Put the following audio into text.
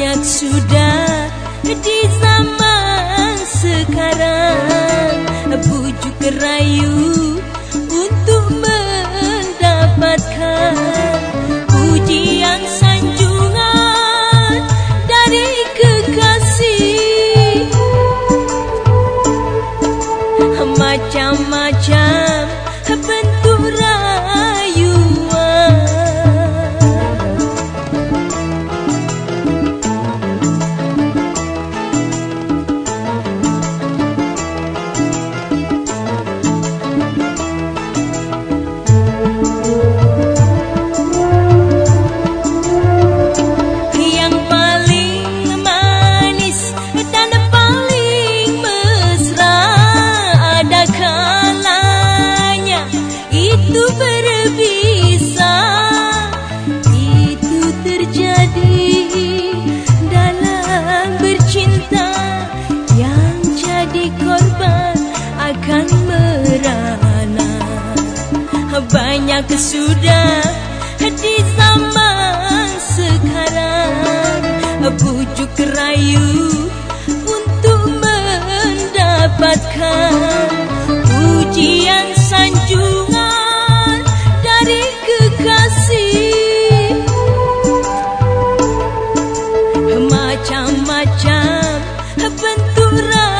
banyak sudah di zaman sekarang bujuk rayu. jadi korban akan merana. Banyak sudah di zaman sekarang. Bujuk rayu untuk mendapatkan Pujian sanjungan dari kekasih. Macam-macam benturan